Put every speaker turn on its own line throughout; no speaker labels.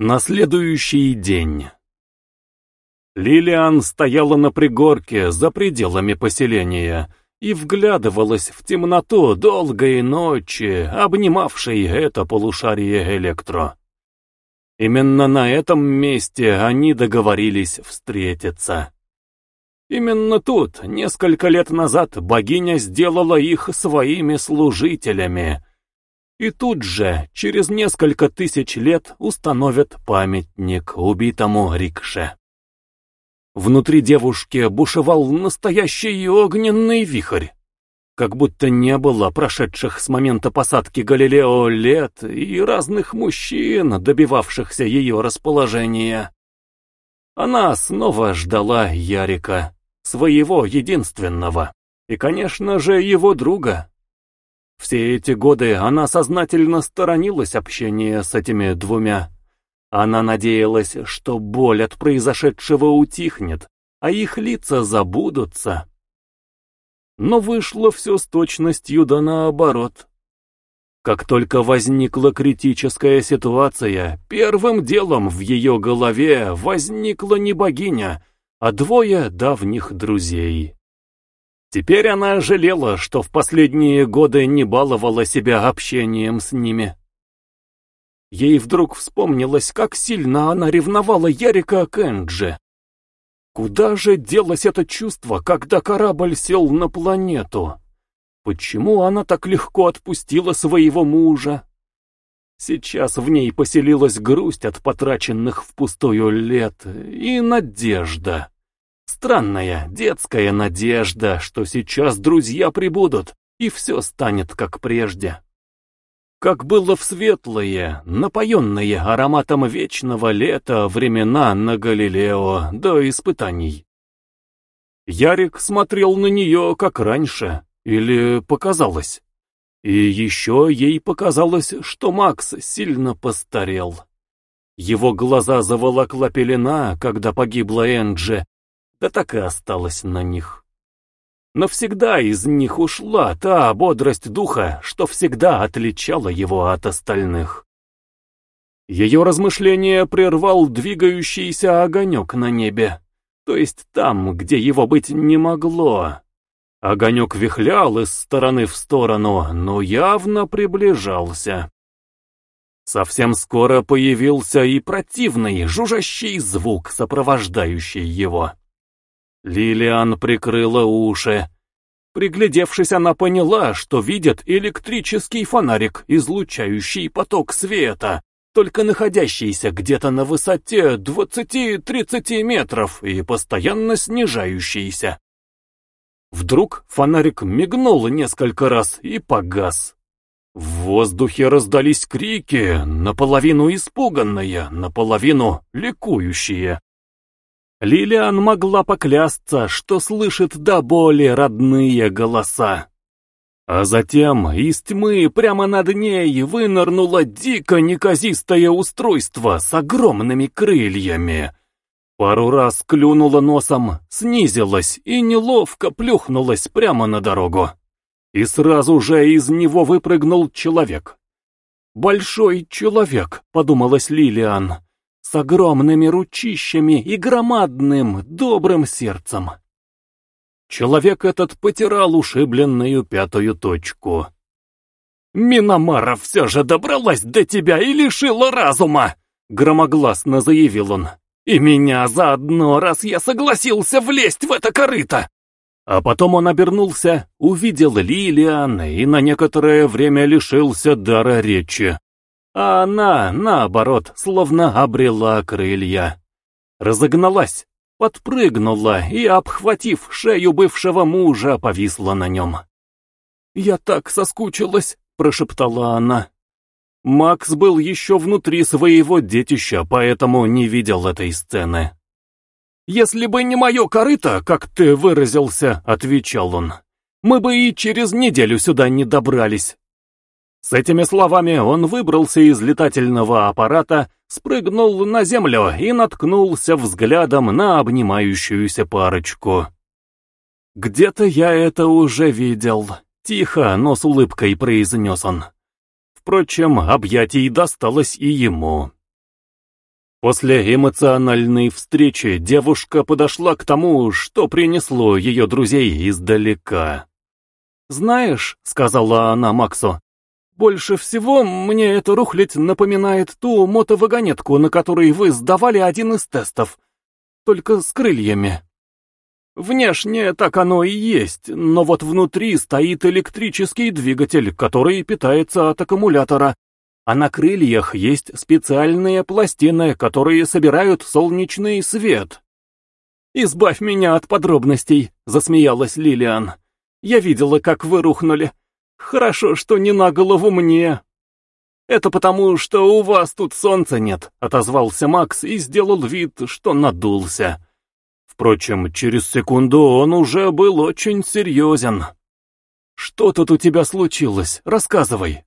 На следующий день. Лилиан стояла на пригорке за пределами поселения и вглядывалась в темноту долгой ночи, обнимавшей это полушарие электро. Именно на этом месте они договорились встретиться. Именно тут, несколько лет назад, богиня сделала их своими служителями — и тут же, через несколько тысяч лет, установят памятник убитому Рикше. Внутри девушки бушевал настоящий огненный вихрь. Как будто не было прошедших с момента посадки Галилео лет и разных мужчин, добивавшихся ее расположения. Она снова ждала Ярика, своего единственного, и, конечно же, его друга. Все эти годы она сознательно сторонилась общения с этими двумя. Она надеялась, что боль от произошедшего утихнет, а их лица забудутся. Но вышло все с точностью да наоборот. Как только возникла критическая ситуация, первым делом в ее голове возникла не богиня, а двое давних друзей. Теперь она жалела, что в последние годы не баловала себя общением с ними. Ей вдруг вспомнилось, как сильно она ревновала Ярика к Энджи. Куда же делось это чувство, когда корабль сел на планету? Почему она так легко отпустила своего мужа? Сейчас в ней поселилась грусть от потраченных впустую лет и надежда. Странная детская надежда, что сейчас друзья прибудут, и все станет как прежде. Как было в светлые, напоенные ароматом вечного лета времена на Галилео до испытаний. Ярик смотрел на нее, как раньше, или показалось. И еще ей показалось, что Макс сильно постарел. Его глаза заволокла пелена, когда погибла Энджи, да так и осталась на них. Навсегда из них ушла та бодрость духа, что всегда отличала его от остальных. Ее размышление прервал двигающийся огонек на небе, то есть там, где его быть не могло. Огонек вихлял из стороны в сторону, но явно приближался. Совсем скоро появился и противный, жужжащий звук, сопровождающий его. Лилиан прикрыла уши. Приглядевшись, она поняла, что видит электрический фонарик, излучающий поток света, только находящийся где-то на высоте 20-30 метров и постоянно снижающийся. Вдруг фонарик мигнул несколько раз и погас. В воздухе раздались крики, наполовину испуганные, наполовину ликующие. Лилиан могла поклясться, что слышит до боли родные голоса. А затем из тьмы прямо над ней вынырнуло дико неказистое устройство с огромными крыльями. Пару раз клюнуло носом, снизилась и неловко плюхнулась прямо на дорогу. И сразу же из него выпрыгнул человек. «Большой человек», — подумалась Лилиан с огромными ручищами и громадным, добрым сердцем. Человек этот потирал ушибленную пятую точку. «Миномара все же добралась до тебя и лишила разума!» — громогласно заявил он. «И меня заодно, раз я согласился влезть в это корыто!» А потом он обернулся, увидел Лилиан и на некоторое время лишился дара речи а она, наоборот, словно обрела крылья. Разогналась, подпрыгнула и, обхватив шею бывшего мужа, повисла на нем. «Я так соскучилась», — прошептала она. Макс был еще внутри своего детища, поэтому не видел этой сцены. «Если бы не мое корыто, как ты выразился», — отвечал он, — «мы бы и через неделю сюда не добрались. С этими словами он выбрался из летательного аппарата, спрыгнул на землю и наткнулся взглядом на обнимающуюся парочку. «Где-то я это уже видел», — тихо, но с улыбкой произнес он. Впрочем, объятий досталось и ему. После эмоциональной встречи девушка подошла к тому, что принесло ее друзей издалека. «Знаешь», — сказала она Максу, — «больше всего мне эта рухлядь напоминает ту мотовагонетку, на которой вы сдавали один из тестов, только с крыльями». Внешне так оно и есть, но вот внутри стоит электрический двигатель, который питается от аккумулятора, а на крыльях есть специальные пластины, которые собирают солнечный свет. «Избавь меня от подробностей», — засмеялась Лилиан. «Я видела, как вы рухнули. Хорошо, что не на голову мне». «Это потому, что у вас тут солнца нет», — отозвался Макс и сделал вид, что надулся. Впрочем, через секунду он уже был очень серьезен. «Что тут у тебя случилось? Рассказывай».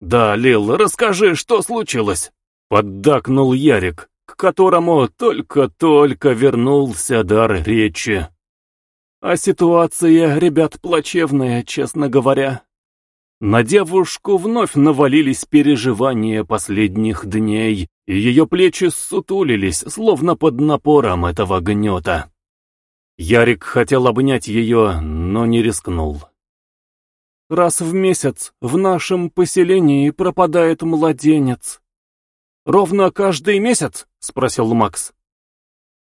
«Да, Лил, расскажи, что случилось?» Поддакнул Ярик, к которому только-только вернулся дар речи. «А ситуация, ребят, плачевная, честно говоря». На девушку вновь навалились переживания последних дней, и ее плечи сутулились, словно под напором этого гнета. Ярик хотел обнять ее, но не рискнул. «Раз в месяц в нашем поселении пропадает младенец». «Ровно каждый месяц?» — спросил Макс.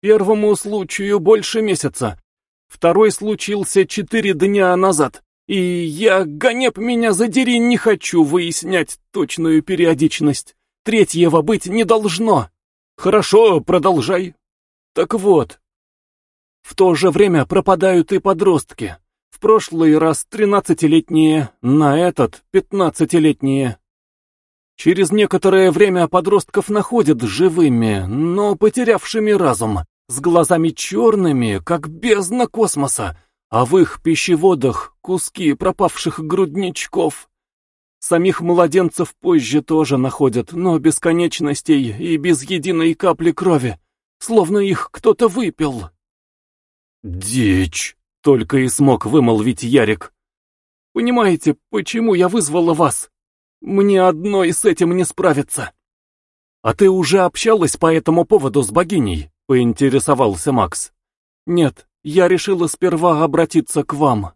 «Первому случаю больше месяца. Второй случился четыре дня назад. И я, гонеп меня задери, не хочу выяснять точную периодичность. Третьего быть не должно. Хорошо, продолжай. Так вот. В то же время пропадают и подростки. В прошлый раз тринадцатилетние, на этот пятнадцатилетние. Через некоторое время подростков находят живыми, но потерявшими разум, с глазами черными, как бездна космоса, а в их пищеводах куски пропавших грудничков. Самих младенцев позже тоже находят, но без конечностей и без единой капли крови, словно их кто-то выпил. «Дичь!» — только и смог вымолвить Ярик. «Понимаете, почему я вызвала вас? Мне одной с этим не справиться». «А ты уже общалась по этому поводу с богиней?» — поинтересовался Макс. «Нет, я решила сперва обратиться к вам.